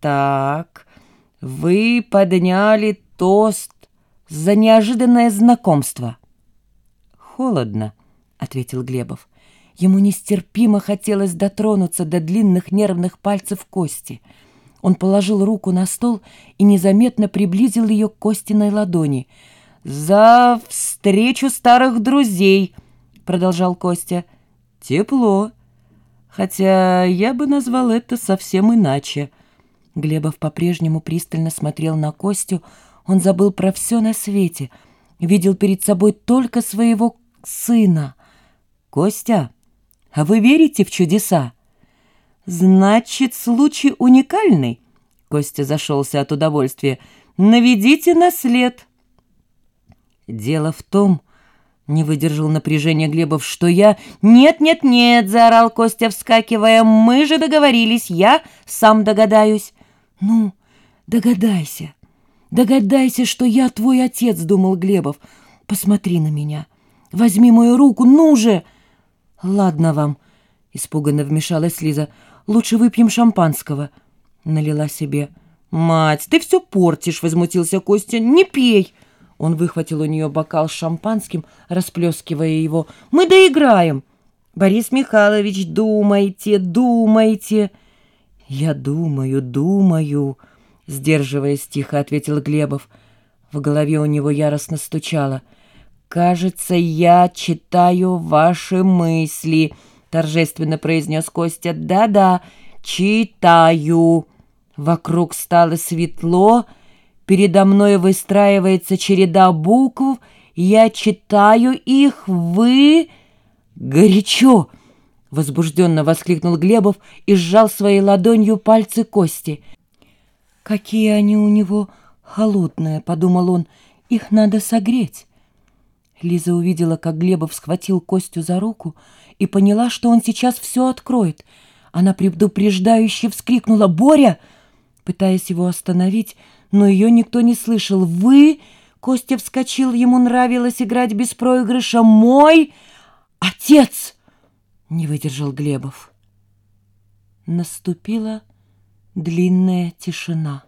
так, вы подняли тост за неожиданное знакомство. Холодно, ответил Глебов. Ему нестерпимо хотелось дотронуться до длинных нервных пальцев Кости. Он положил руку на стол и незаметно приблизил ее к Костиной ладони. «За встречу старых друзей!» — продолжал Костя. «Тепло. Хотя я бы назвал это совсем иначе». Глебов по-прежнему пристально смотрел на Костю. Он забыл про все на свете. Видел перед собой только своего сына. «Костя, а вы верите в чудеса?» «Значит, случай уникальный?» Костя зашелся от удовольствия. «Наведите на след». «Дело в том...» Не выдержал напряжения Глебов, что я... «Нет, нет, нет!» — заорал Костя, вскакивая. «Мы же договорились, я сам догадаюсь». «Ну, догадайся, догадайся, что я твой отец», — думал Глебов. «Посмотри на меня, возьми мою руку, ну же!» «Ладно вам», — испуганно вмешалась Лиза. «Лучше выпьем шампанского», — налила себе. «Мать, ты все портишь», — возмутился Костя. «Не пей!» Он выхватил у нее бокал с шампанским, расплескивая его. «Мы доиграем!» «Борис Михайлович, думайте, думайте!» «Я думаю, думаю», — сдерживаясь тихо, ответил Глебов. В голове у него яростно стучало. «Кажется, я читаю ваши мысли», — торжественно произнес Костя. «Да-да, читаю». Вокруг стало светло, передо мной выстраивается череда букв, я читаю их, вы... Горячо! — возбужденно воскликнул Глебов и сжал своей ладонью пальцы Кости. «Какие они у него холодные!» — подумал он. «Их надо согреть». Лиза увидела, как Глебов схватил Костю за руку и поняла, что он сейчас все откроет. Она предупреждающе вскрикнула «Боря!», пытаясь его остановить, но ее никто не слышал. «Вы?» — Костя вскочил, ему нравилось играть без проигрыша. «Мой отец!» Не выдержал Глебов. Наступила длинная тишина.